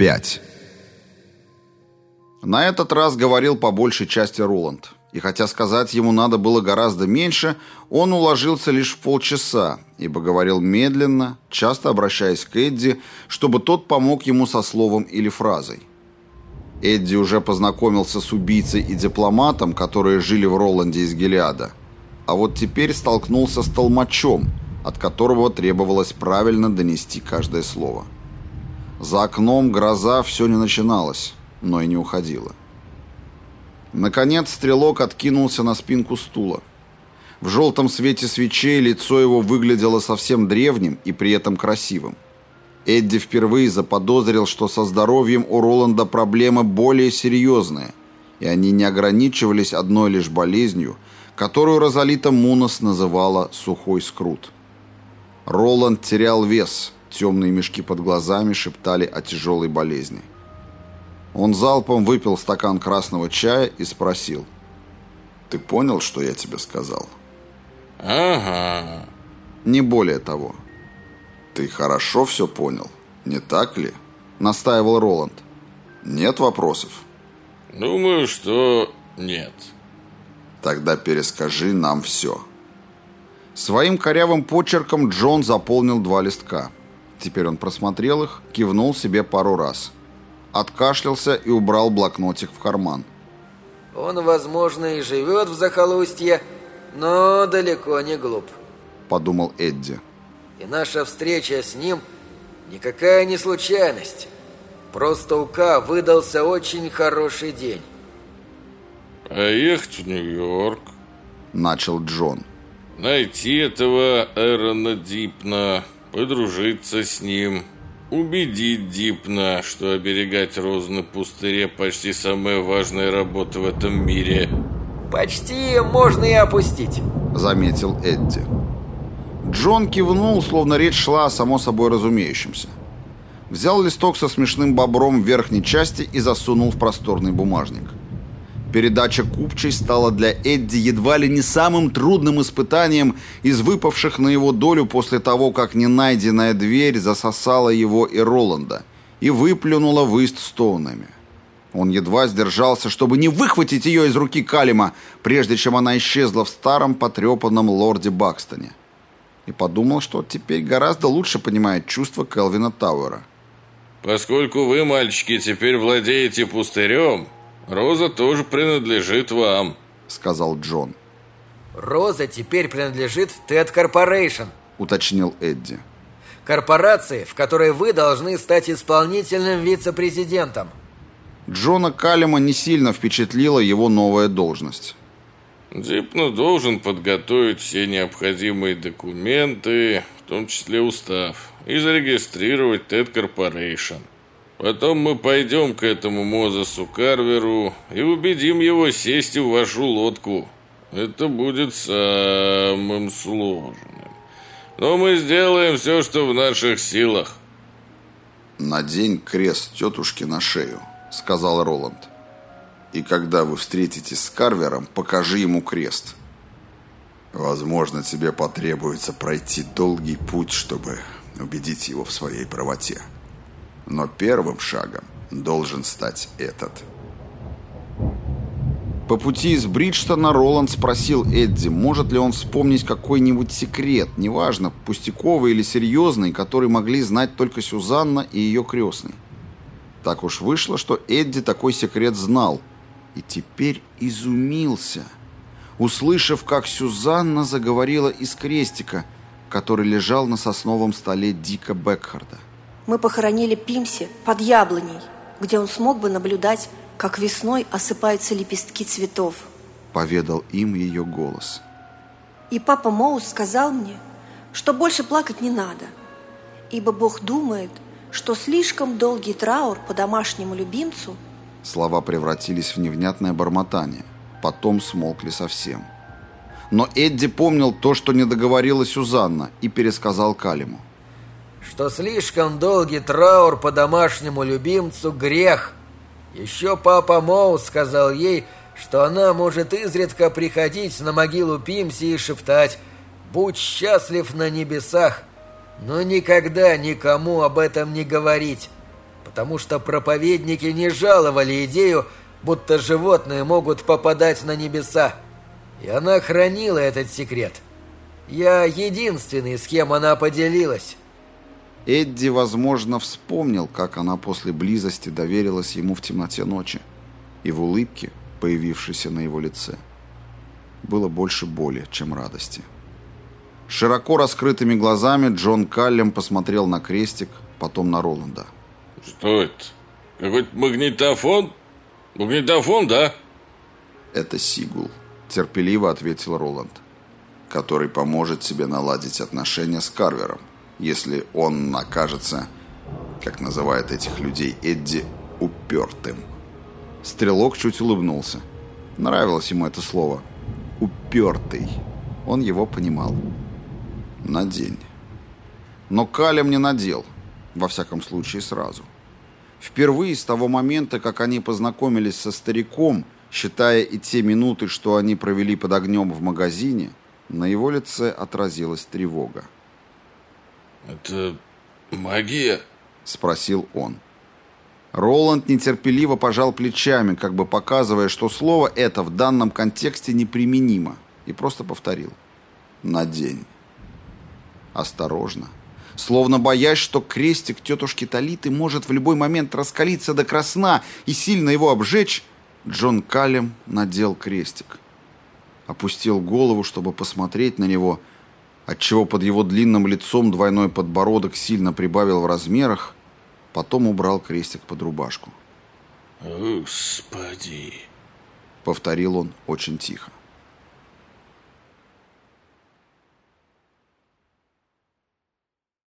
5. На этот раз говорил по большей части Роланд. И хотя сказать ему надо было гораздо меньше, он уложился лишь в полчаса, ибо говорил медленно, часто обращаясь к Эдди, чтобы тот помог ему со словом или фразой. Эдди уже познакомился с убийцей и дипломатом, которые жили в Роланде из Гелиада, а вот теперь столкнулся с толмачом, от которого требовалось правильно донести каждое слово. За окном гроза все не начиналась, но и не уходила. Наконец стрелок откинулся на спинку стула. В желтом свете свечей лицо его выглядело совсем древним и при этом красивым. Эдди впервые заподозрил, что со здоровьем у Роланда проблемы более серьезные, и они не ограничивались одной лишь болезнью, которую Розалита Мунос называла «сухой скрут». Роланд терял вес – Темные мешки под глазами шептали о тяжелой болезни. Он залпом выпил стакан красного чая и спросил. «Ты понял, что я тебе сказал?» «Ага». «Не более того». «Ты хорошо все понял, не так ли?» Настаивал Роланд. «Нет вопросов?» «Думаю, что нет». «Тогда перескажи нам все». Своим корявым почерком Джон заполнил два листка. Теперь он просмотрел их, кивнул себе пару раз. Откашлялся и убрал блокнотик в карман. «Он, возможно, и живет в захолустье, но далеко не глуп», — подумал Эдди. «И наша встреча с ним никакая не случайность. Просто у К выдался очень хороший день». «Поехать в Нью-Йорк», — начал Джон. «Найти этого Эрона Дипна, подружиться с ним, убедить Дипна, что оберегать розы на пустыре почти самая важная работа в этом мире. «Почти можно и опустить», — заметил Эдди. Джон кивнул, словно речь шла о само собой разумеющемся. Взял листок со смешным бобром в верхней части и засунул в просторный бумажник. Передача купчей стала для Эдди едва ли не самым трудным испытанием из выпавших на его долю после того, как ненайденная дверь засосала его и Роланда и выплюнула в Истстоунами. Он едва сдержался, чтобы не выхватить ее из руки Калима, прежде чем она исчезла в старом потрепанном лорде Бакстоне. И подумал, что теперь гораздо лучше понимает чувства Келвина Тауэра. «Поскольку вы, мальчики, теперь владеете пустырем, «Роза тоже принадлежит вам», — сказал Джон. «Роза теперь принадлежит Тет Корпорейшн», — уточнил Эдди. «Корпорации, в которой вы должны стать исполнительным вице-президентом». Джона Каллема не сильно впечатлила его новая должность. «Дипно должен подготовить все необходимые документы, в том числе устав, и зарегистрировать Тет Корпорейшн», Потом мы пойдем к этому Мозесу Карверу и убедим его сесть в вашу лодку. Это будет самым сложным. Но мы сделаем все, что в наших силах. «Надень крест тетушки на шею», — сказал Роланд. «И когда вы встретитесь с Карвером, покажи ему крест. Возможно, тебе потребуется пройти долгий путь, чтобы убедить его в своей правоте». Но первым шагом должен стать этот. По пути из Бриджтона Роланд спросил Эдди, может ли он вспомнить какой-нибудь секрет, неважно, пустяковый или серьезный, который могли знать только Сюзанна и ее крестный. Так уж вышло, что Эдди такой секрет знал, и теперь изумился, услышав, как Сюзанна заговорила из крестика, который лежал на сосновом столе Дика Бекхарда. Мы похоронили Пимси под яблоней, где он смог бы наблюдать, как весной осыпаются лепестки цветов. Поведал им ее голос. И папа Моус сказал мне, что больше плакать не надо, ибо Бог думает, что слишком долгий траур по домашнему любимцу Слова превратились в невнятное бормотание, потом смолкли совсем. Но Эдди помнил то, что не договорила Сюзанна, и пересказал Калиму что слишком долгий траур по домашнему любимцу – грех. Еще папа Моу сказал ей, что она может изредка приходить на могилу Пимси и шептать «Будь счастлив на небесах», но никогда никому об этом не говорить. потому что проповедники не жаловали идею, будто животные могут попадать на небеса. И она хранила этот секрет. Я единственный, с кем она поделилась. Эдди, возможно, вспомнил, как она после близости доверилась ему в темноте ночи и в улыбке, появившейся на его лице. Было больше боли, чем радости. Широко раскрытыми глазами Джон Каллем посмотрел на крестик, потом на Роланда. «Что это? Какой-то магнитофон? Магнитофон, да?» «Это Сигул», — терпеливо ответил Роланд, «который поможет тебе наладить отношения с Карвером, если он окажется, как называют этих людей Эдди, упертым». Стрелок чуть улыбнулся. Нравилось ему это слово. «Упертый». Он его понимал. «Надень». Но Калем не надел. Во всяком случае, сразу. Впервые с того момента, как они познакомились со стариком, считая и те минуты, что они провели под огнем в магазине, на его лице отразилась тревога. «Это магия?» — спросил он. Роланд нетерпеливо пожал плечами, как бы показывая, что слово это в данном контексте неприменимо, и просто повторил. «Надень». Осторожно. Словно боясь, что крестик тетушки Талиты может в любой момент раскалиться до красна и сильно его обжечь, Джон Калем надел крестик. Опустил голову, чтобы посмотреть на него, отчего под его длинным лицом двойной подбородок сильно прибавил в размерах, Потом убрал крестик под рубашку. «Господи!» — повторил он очень тихо.